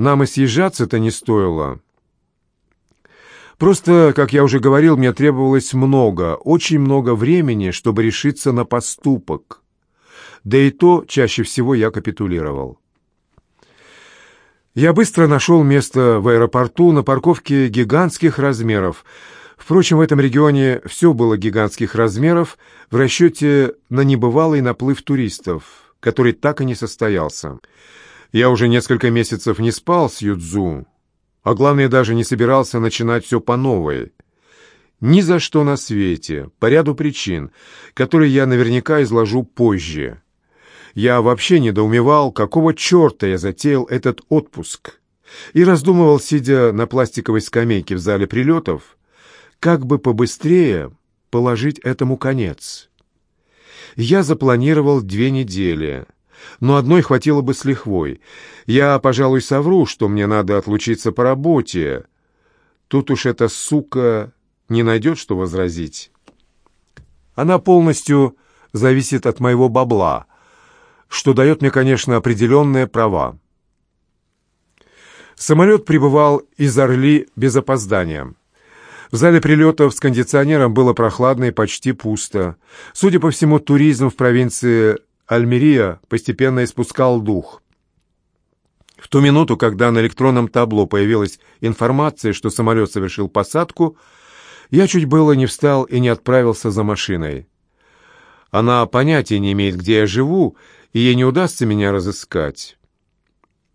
нам и съезжаться-то не стоило. Просто, как я уже говорил, мне требовалось много, очень много времени, чтобы решиться на поступок. Да и то чаще всего я капитулировал. Я быстро нашел место в аэропорту на парковке гигантских размеров. Впрочем, в этом регионе все было гигантских размеров в расчете на небывалый наплыв туристов, который так и не состоялся. Я уже несколько месяцев не спал с Юдзу, а главное, даже не собирался начинать все по новой. Ни за что на свете, по ряду причин, которые я наверняка изложу позже. Я вообще недоумевал, какого черта я затеял этот отпуск, и раздумывал, сидя на пластиковой скамейке в зале прилетов, как бы побыстрее положить этому конец. Я запланировал две недели, но одной хватило бы с лихвой. Я, пожалуй, совру, что мне надо отлучиться по работе. Тут уж эта сука не найдет, что возразить. Она полностью зависит от моего бабла, что дает мне, конечно, определенные права. Самолет прибывал из Орли без опоздания. В зале прилетов с кондиционером было прохладно и почти пусто. Судя по всему, туризм в провинции Альмерия постепенно испускал дух. В ту минуту, когда на электронном табло появилась информация, что самолет совершил посадку, я чуть было не встал и не отправился за машиной. Она понятия не имеет, где я живу, и ей не удастся меня разыскать.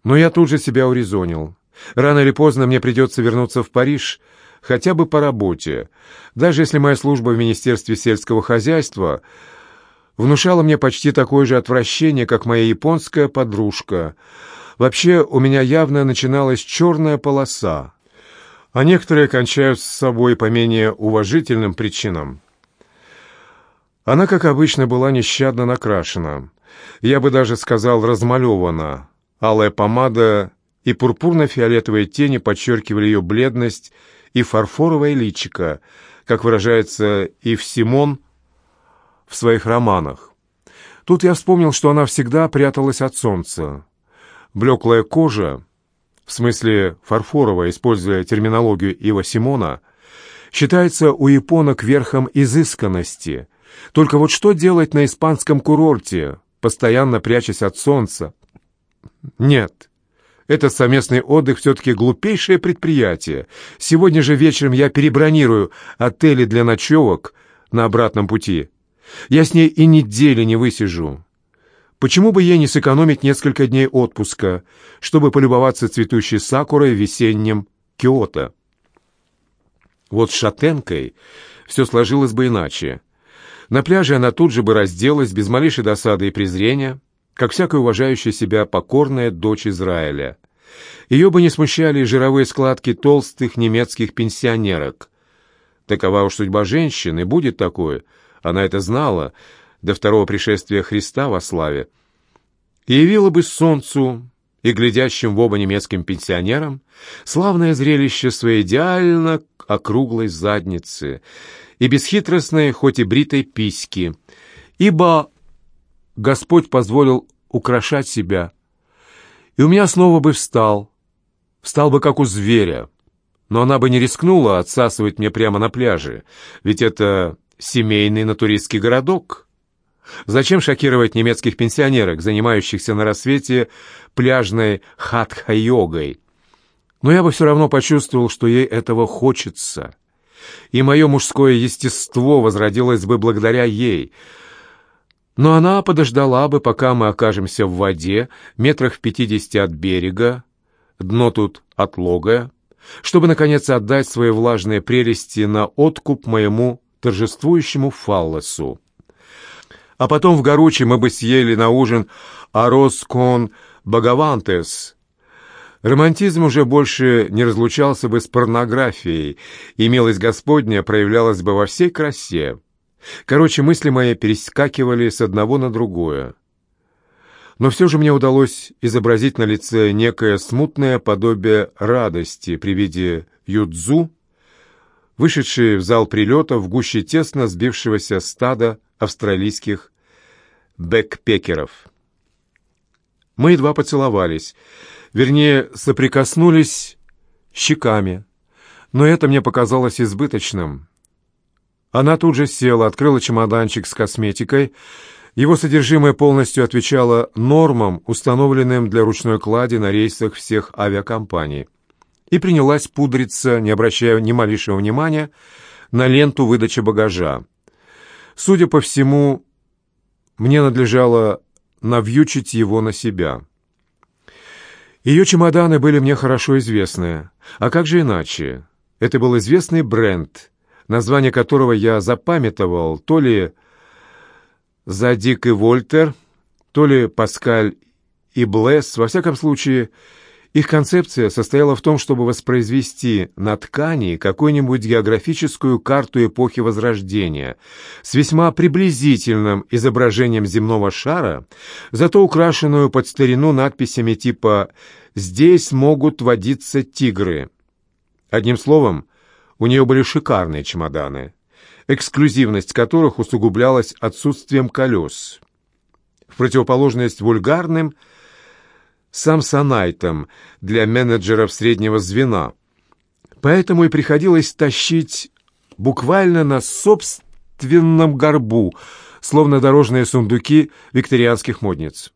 Но я тут же себя урезонил. Рано или поздно мне придется вернуться в Париж, хотя бы по работе, даже если моя служба в Министерстве сельского хозяйства внушала мне почти такое же отвращение, как моя японская подружка. Вообще, у меня явно начиналась черная полоса, а некоторые кончают с собой по менее уважительным причинам. Она, как обычно, была нещадно накрашена. Я бы даже сказал, размалевана. Алая помада и пурпурно-фиолетовые тени подчеркивали ее бледность и фарфоровое личико, как выражается Ив Симон в своих романах. Тут я вспомнил, что она всегда пряталась от солнца. Блеклая кожа, в смысле фарфоровая, используя терминологию Ива Симона, считается у японок верхом изысканности. Только вот что делать на испанском курорте, постоянно прячась от солнца? Нет, этот совместный отдых все-таки глупейшее предприятие. Сегодня же вечером я перебронирую отели для ночевок на обратном пути. Я с ней и недели не высижу. Почему бы ей не сэкономить несколько дней отпуска, чтобы полюбоваться цветущей сакурой в весеннем Киото? Вот с шатенкой все сложилось бы иначе. На пляже она тут же бы разделась без малейшей досады и презрения, как всякая уважающая себя покорная дочь Израиля. Ее бы не смущали жировые складки толстых немецких пенсионерок. Такова уж судьба женщины, будет такое. Она это знала до второго пришествия Христа во славе. Явила бы солнцу и глядящим в оба немецким пенсионерам славное зрелище своей идеально округлой задницы и бесхитростной, хоть и бритой письки, ибо Господь позволил украшать себя. И у меня снова бы встал, встал бы как у зверя, но она бы не рискнула отсасывать мне прямо на пляже, ведь это семейный натуристский городок. Зачем шокировать немецких пенсионерок, занимающихся на рассвете пляжной хатха-йогой? Но я бы все равно почувствовал, что ей этого хочется. И мое мужское естество возродилось бы благодаря ей — но она подождала бы, пока мы окажемся в воде, метрах в пятидесяти от берега, дно тут отлогое, чтобы, наконец, отдать свои влажные прелести на откуп моему торжествующему фаллосу. А потом в Горуче мы бы съели на ужин арос кон багавантес. Романтизм уже больше не разлучался бы с порнографией, и милость Господня проявлялась бы во всей красе. Короче, мысли мои перескакивали с одного на другое. Но все же мне удалось изобразить на лице некое смутное подобие радости при виде Юдзу, вышедшей в зал прилета в гуще тесно сбившегося стада австралийских бэкпекеров. Мы едва поцеловались. Вернее, соприкоснулись щеками. Но это мне показалось избыточным. Она тут же села, открыла чемоданчик с косметикой. Его содержимое полностью отвечало нормам, установленным для ручной клади на рейсах всех авиакомпаний. И принялась пудриться, не обращая ни малейшего внимания, на ленту выдачи багажа. Судя по всему, мне надлежало навьючить его на себя. Ее чемоданы были мне хорошо известны. А как же иначе? Это был известный бренд, название которого я запамятовал то ли «Задик и Вольтер», то ли «Паскаль и Блесс». Во всяком случае, их концепция состояла в том, чтобы воспроизвести на ткани какую-нибудь географическую карту эпохи Возрождения с весьма приблизительным изображением земного шара, зато украшенную под старину надписями типа «Здесь могут водиться тигры». Одним словом, у нее были шикарные чемоданы, эксклюзивность которых усугублялась отсутствием колес. В противоположность вульгарным – самсонайтом для менеджеров среднего звена. Поэтому и приходилось тащить буквально на собственном горбу, словно дорожные сундуки викторианских модниц.